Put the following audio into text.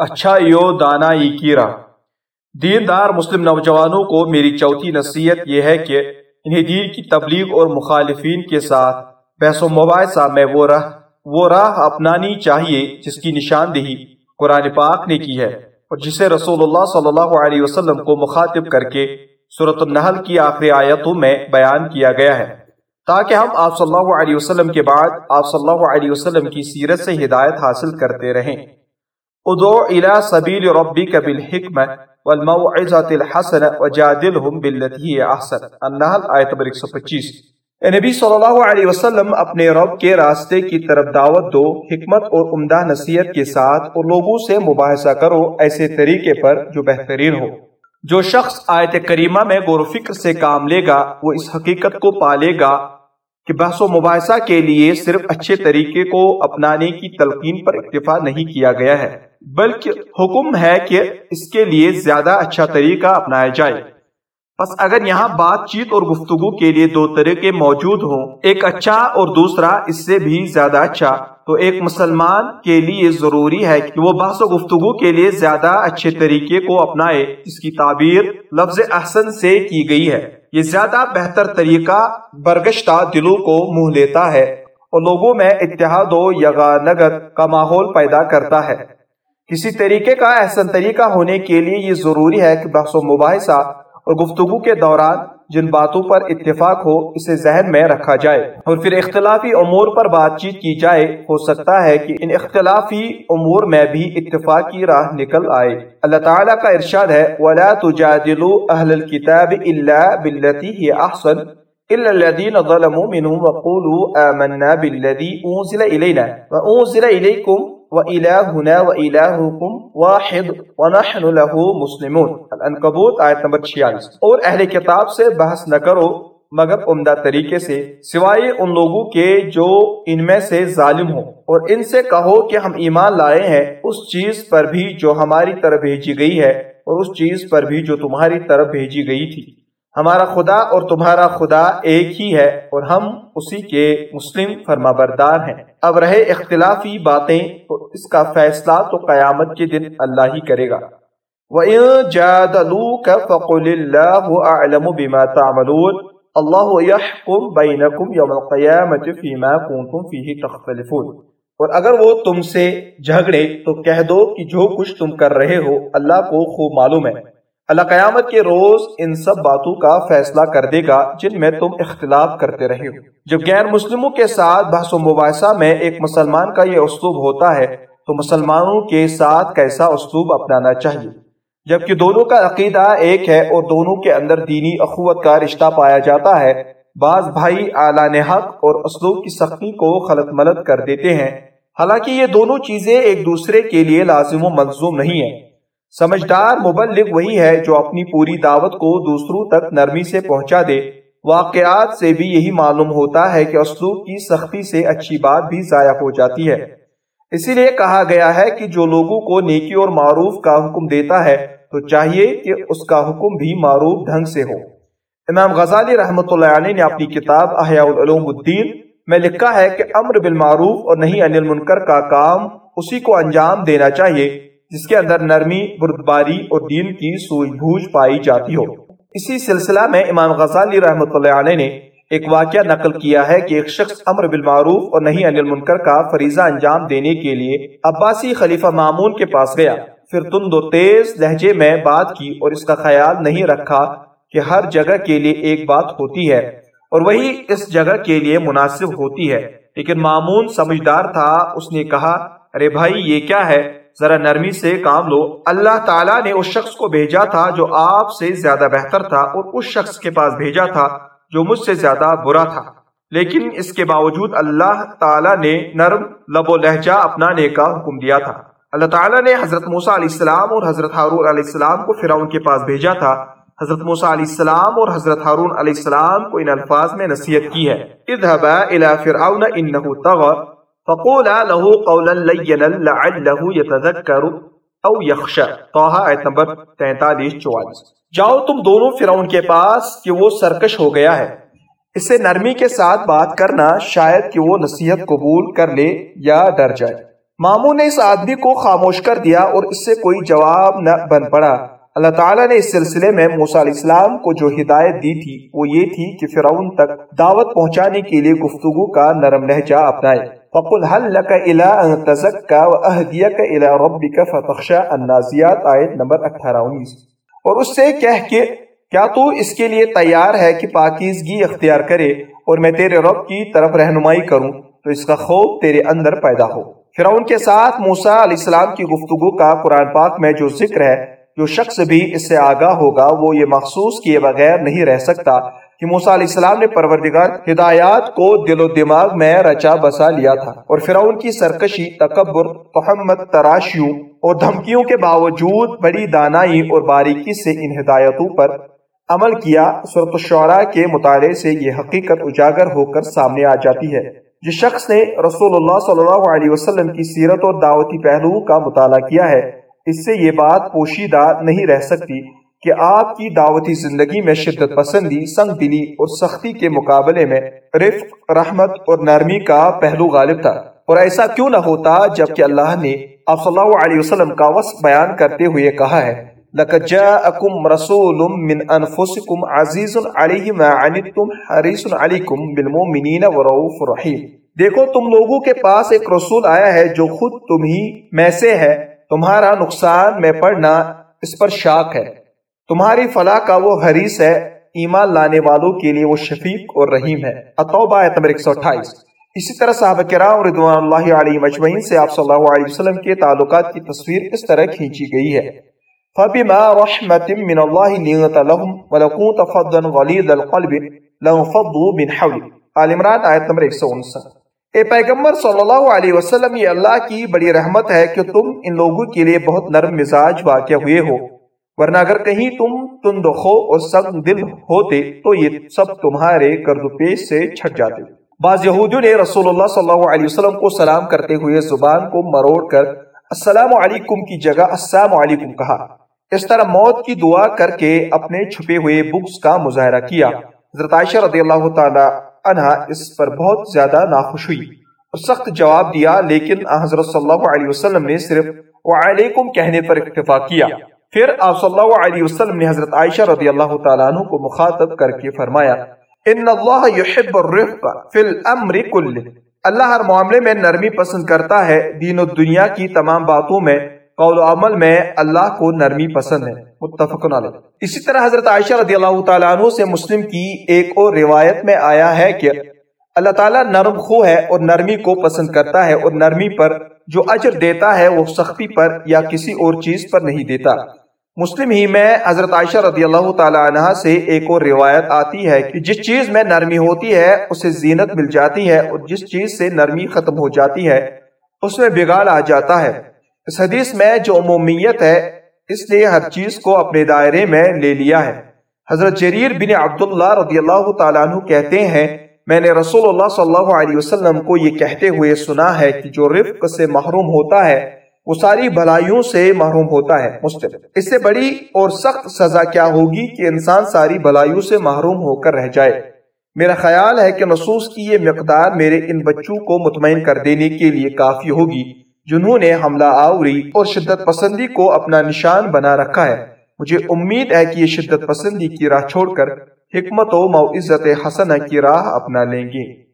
اچھا یو دانا ای کیرا۔ دیندار مسلم نوجوانوں کو میری چوتھی نصیحت یہ ہے کہ انہیں دین کی تبلیغ اور مخالفین کے ساتھ بحث و مباحثہ میں وہ راہ وہ راہ اپنانی چاہیے جس کی نشاندہی قرآن پاک نے کی ہے اور جسے رسول اللہ صلی اللہ علیہ وسلم کو مخاطب کر کے صورت النحل کی آخری آیتوں میں بیان کیا گیا ہے۔ تاکہ ہم آپ صلی اللہ علیہ وسلم کے بعد آپ صلی اللہ علیہ وسلم کی سیرت سے ہدایت حاصل کرتے رہیں۔ ادعو الى سبیل ربک بالحکمہ والموعظة الحسنہ وجادلہم باللتی احسن۔ النحل، آیت نمبر 125 نبی صلی اللہ علیہ وسلم، اپنے رب کے راستے کی طرف دعوت دو، حکمت اور عمدہ نصیحت کے ساتھ اور لوگوں سے مباحثہ کرو، ایسے طریقے پر جو بہترین ہو۔ جو شخص آیت کریمہ میں غور و فکر سے کام لے گا، وہ اس حقیقت کو پالے گا کہ بحث و مباحثہ کے لیے صرف اچھے طریقے کو اپنانے کی تلقین پر اکتفا نہیں کیا گیا ہے۔ بلکہ حکم ہے کہ اس کے لیے زیادہ اچھا طریقہ اپنایا جائے۔ بس اگر یہاں بات چیت اور گفتگو کے لیے دو طریقے موجود ہوں، ایک اچھا اور دوسرا اس سے بھی زیادہ اچھا تو ایک مسلمان کے لیے ضروری ہے کہ وہ بحث و گفتگو کے لیے زیادہ اچھے طریقے کو اپنائے، اس کی تعبیر لفظ احسن سے کی گئی ہے۔ یہ زیادہ بہتر طریقہ برگشتہ دلوں کو منہ لیتا ہے اور لوگوں میں اتحاد و یگانگت کا ماحول پیدا کرتا ہے۔ کسی طریقے کا احسن طریقہ ہونے کے لیے یہ ضروری ہے کہ بحث و مباحثہ اور گفتگو کے دوران جن باتوں پر اتفاق ہو اسے ذہن میں رکھا جائے اور پھر اختلافی امور پر بات چیت کی جائے، ہو سکتا ہے کہ ان اختلافی امور میں بھی اتفاق کی راہ نکل آئے۔ اللہ تعالیٰ کا ارشاد ہے، وَلَا تُجَادِلُوا أَهْلَ الْكِتَابِ إِلَّا بِالَّتِي هِيَ أَحْسَنُ إِلَّا الَّذِينَ ظَلَمُوا مِنْهُمْ وَقُولُوا آمَنَّا بِالَّذِي أُنزِلَ إِلَيْنَا وَأُنزِلَ إِلَيْكُمْ وَإِلَاهُنَا وَإِلَاهُكُمْ وَاحِدٌ وَنَحْنُ لَهُ مُسْلِمُونَ۔ الانکبوت آیت نمبر 46 اور اہل کتاب سے بحث نہ کرو، مگر عمدہ طریقے سے، سوائے ان لوگوں کے جو ان میں سے ظالم ہوں۔ اور ان سے کہو کہ ہم ایمان لائے ہیں، اس چیز پر بھی جو ہماری طرف بھیجی گئی ہے، اور اس چیز پر بھی جو تمہاری طرف بھیجی گئی تھی۔ ہمارا خدا اور تمہارا خدا ایک ہی ہے اور ہم اسی کے مسلم فرما بردار ہیں۔ اب رہے اختلافی باتیں تو اس کا فیصلہ تو قیامت کے دن اللہ ہی کرے گا۔ وَإِن جَادَلُوكَ فَقُلِ اللَّهُ أَعْلَمُ بِمَا تَعْمَلُونَ۔ اللَّهُ يَحْكُمْ بَيْنَكُمْ يَوْمَ الْقِيَامَةِ فِي مَا كُنْتُمْ فِيهِ تَخْتَلِفُونَ۔ اور اگر وہ تم سے جھگڑے تو کہہ دو کہ جو کچھ تم کر رہے ہو اللہ کو خوب معلوم ہے۔ اللہ قیامت کے روز ان سب باتوں کا فیصلہ کر دے گا جن میں تم اختلاف کرتے رہے ہو۔ جب غیر مسلموں کے ساتھ بحث و مباحثہ میں ایک مسلمان کا یہ اسلوب ہوتا ہے، تو مسلمانوں کے ساتھ کیسا اسلوب اپنانا چاہیے؟ جبکہ دونوں کا عقیدہ ایک ہے اور دونوں کے اندر دینی اخوت کا رشتہ پایا جاتا ہے، بعض بھائی اعلی حق اور اسلوب کی سختی کو خلط ملت کر دیتے ہیں۔ حالانکہ یہ دونوں چیزیں ایک دوسرے کے لیے لازم و ملزوم نہیں ہیں۔ سمجھدار مبلغ وہی ہے جو اپنی پوری دعوت کو دوسروں تک نرمی سے پہنچا دے۔ واقعات سے بھی یہی معلوم ہوتا ہے کہ اسلوب کی سختی سے اچھی بات بھی ضائع ہو جاتی ہے۔ اسی لیے کہا گیا ہے کہ جو لوگوں کو نیکی اور معروف کا حکم دیتا ہے، تو چاہیے کہ اس کا حکم بھی معروف ڈھنگ سے ہو۔ امام غزالی رحمۃ اللہ علیہ نے اپنی کتاب احیاء العلوم الدین میں لکھا ہے کہ امر بالمعروف اور نہیں انل منکر کا کام اسی کو انجام دینا چاہیے۔ جس کے اندر نرمی، بردباری اور دین کی سوج بوجھ پائی جاتی ہو۔ اسی سلسلہ میں امام غزالی رحمۃ اللہ علیہ نے ایک واقعہ نقل کیا ہے کہ ایک شخص امر بالمعروف اور نہیں انل منکر کا فریضہ انجام دینے کے لیے عباسی خلیفہ معمون کے پاس گیا۔ پھر تند و تیز لہجے میں بات کی اور اس کا خیال نہیں رکھا کہ ہر جگہ کے لیے ایک بات ہوتی ہے اور وہی اس جگہ کے لیے مناسب ہوتی ہے۔ لیکن معمون سمجھدار تھا، اس نے کہا، ارے بھائی، یہ کیا ہے؟ ذرا نرمی سے کام لو۔ اللہ تعالیٰ نے اس شخص کو بھیجا تھا جو آپ سے زیادہ بہتر تھا اور اس شخص کے پاس بھیجا تھا جو مجھ سے زیادہ برا تھا۔ لیکن اس کے باوجود اللہ تعالیٰ نے نرم، لب و لہجہ اپنانے کا حکم دیا تھا۔ اللہ تعالیٰ نے حضرت موسیٰ علیہ السلام اور حضرت حارون علیہ السلام کو فرعون کے پاس بھیجا تھا۔ حضرت موسیٰ علیہ السلام اور حضرت حارون علیہ السلام کو ان الفاظ میں نصیحت کی ہے۔ اذهبا الى فرعون انه طغى۔ فقولا له قولا لینا لعله يتذکر او یخشا طاہا آیت نمبر 43 44 جاؤ تم دونوں فرعون کے پاس کہ وہ سرکش ہو گیا ہے۔ اسے نرمی کے ساتھ بات کرنا شاید کہ وہ نصیحت قبول کر لے یا ڈر جائے۔ ماموں نے اس آدمی کو خاموش کر دیا اور اس سے کوئی جواب نہ بن پڑا۔ اللہ تعالیٰ نے اس سلسلے میں موسیٰ علیہ السلام کو جو ہدایت دی تھی وہ یہ تھی کہ فرعون تک دعوت پہنچانے کے لیے گفتگو کا نرم لہجہ اپنائے۔ فَقُلْ هَلْ لَكَ إِلَىٰ أَن تَزَكَّى وَأَهْدِيَكَ إِلَىٰ رَبِّكَ فَتَخْشَى النازیات آیت نمبر 18 اور اس سے کہہ کہ کیا تو اس کے لیے تیار ہے کہ پاکیزگی اختیار کرے اور میں تیرے رب کی طرف رہنمائی کروں؟ تو اس کا خوف تیرے اندر پیدا ہو۔ فرعون کے ساتھ موسیٰ علیہ السلام کی گفتگو کا قرآن پاک میں جو ذکر ہے، جو شخص بھی اس سے آگاہ ہوگا، وہ یہ محسوس کیے بغیر نہیں رہ سکتا۔ کہ موسیٰ علیہ السلام نے پروردگار ہدایات کو دل و دماغ میں رچا بسا لیا تھا اور فرعون کی سرکشی، تکبر تحمد تراشیوں اور دھمکیوں کے باوجود بڑی دانائی اور باریکی سے ان ہدایتوں پر عمل کیا صورت الشعراء کے مطالعے سے یہ حقیقت اجاگر ہو کر سامنے آ جاتی ہے۔ جس شخص نے رسول اللہ صلی اللہ علیہ وسلم کی سیرت اور دعوتی پہلو کا مطالعہ کیا ہے، اس سے یہ بات پوشیدہ نہیں رہ سکتی۔ کہ آپ کی دعوتی زندگی میں شدت پسندی سنگ دلی اور سختی کے مقابلے میں رفق، رحمت اور نرمی کا پہلو غالب تھا۔ اور ایسا کیوں نہ ہوتا جبکہ اللہ نے آپ صلی اللہ علیہ وسلم کا وصف بیان کرتے ہوئے کہا ہے، لَقَدْ جَاءَكُمْ رَسُولٌ مِّنْ أَنفُسِكُمْ عَزِيزٌ عَلَيْهِ مَا عَنِتُمْ حَرِيصٌ عَلَيْكُمْ بِالْمُؤْمِنِينَ وَرَؤُوفٌ رَحِيمٌ دیکھو، تم لوگوں کے پاس ایک رسول آیا ہے جو خود تمہیں میں سے ہے۔ تمہارا نقصان میں پڑھنا اس پر شاک ہے۔ تمہاری فلاح کا وہ حریص ہے، ایمان لانے والوں کے لیے وہ شفیق اور رحیم ہے۔ اتوبہ نمبر 128 اسی طرح صحابہ کرام رضوان اللہ علیہ مجمعین سے آپ صلی اللہ علیہ وسلم کے تعلقات کی تصویر اس طرح کھینچی گئی ہے۔ فَبِمَا رَحْمَةٍ مِّنَ اللَّهِ لِنْغَتَ لَهُمْ وَلَكُونْ تَفَضًّا غَلِيدَ الْقَلْبِ لَهُمْ فَضُّوا مِنْ حَوْلِ آل عمران، آیت نمبر 159 اے پیغمبر صلی اللہ علیہ وسلم، یہ اللہ کی بڑی رحمت ہے کہ تم ان لوگوں کے لیے بہت نرم مزاج واقع ہوئے ہو۔ ورنہ اگر کہیں تم تندخو اور سخت دل ہوتے تو یہ سب تمہارے گرد پیش سے چھٹ جاتے۔ بعض یہودیوں نے رسول اللہ صلی اللہ علیہ وسلم کو سلام کرتے ہوئے زبان کو مروڑ کر السلام علیکم کی جگہ السلام علیکم کہا۔ اس طرح موت کی دعا کر کے اپنے چھپے ہوئے بکس کا مظاہرہ کیا۔ حضرت عائشہ رضی اللہ تعالی انہا اس پر بہت زیادہ ناخوش ہوئی اور سخت جواب دیا، لیکن حضرت صلی اللہ علیہ وسلم نے صرف وعلیکم کہنے پر اکتفا کیا۔ پھر آپ صلی اللہ علیہ وسلم نے حضرت عائشہ رضی اللہ تعالیٰ عنہ کو مخاطب کر کے فرمایا، ان اللہ يحب الرفق فی الامر کل اللہ ہر معاملے میں نرمی پسند کرتا ہے، دین و دنیا کی تمام باتوں میں، قول و عمل میں اللہ کو نرمی پسند ہے۔ متفق علیہ۔ اسی طرح حضرت عائشہ رضی اللہ تعالیٰ عنہ سے مسلم کی ایک اور روایت میں آیا ہے کہ اللہ تعالیٰ نرم خو ہے اور نرمی کو پسند کرتا ہے اور نرمی پر جو اجر دیتا ہے وہ سختی پر یا کسی اور چیز پر نہیں دیتا۔ مسلم ہی میں حضرت عائشہ رضی اللہ تعالیٰ عنہ سے ایک اور روایت آتی ہے کہ جس چیز میں نرمی ہوتی ہے، اسے زینت مل جاتی ہے اور جس چیز سے نرمی ختم ہو جاتی ہے، اس میں بگاڑ آ جاتا ہے۔ اس حدیث میں جو عمومیت ہے، اس لیے ہر چیز کو اپنے دائرے میں لے لیا ہے۔ حضرت جریر بن عبداللہ رضی اللہ تعالیٰ عنہ کہتے ہیں، میں نے رسول اللہ صلی اللہ علیہ وسلم کو یہ کہتے ہوئے سنا ہے کہ جو رفق سے محروم ہوتا ہے وہ ساری بھلائیوں سے محروم ہوتا ہے، مسلم۔ اس سے بڑی اور سخت سزا کیا ہوگی کہ انسان ساری بھلائیوں سے محروم ہو کر رہ جائے۔ میرا خیال ہے کہ نصوص کی یہ مقدار میرے ان بچوں کو مطمئن کر دینے کے لیے کافی ہوگی، جنہوں نے حملہ آوری اور شدت پسندی کو اپنا نشان بنا رکھا ہے۔ مجھے امید ہے کہ یہ شدت پسندی کی راہ چھوڑ کر حکمت و معزت حسنہ کی راہ اپنا لیں گے۔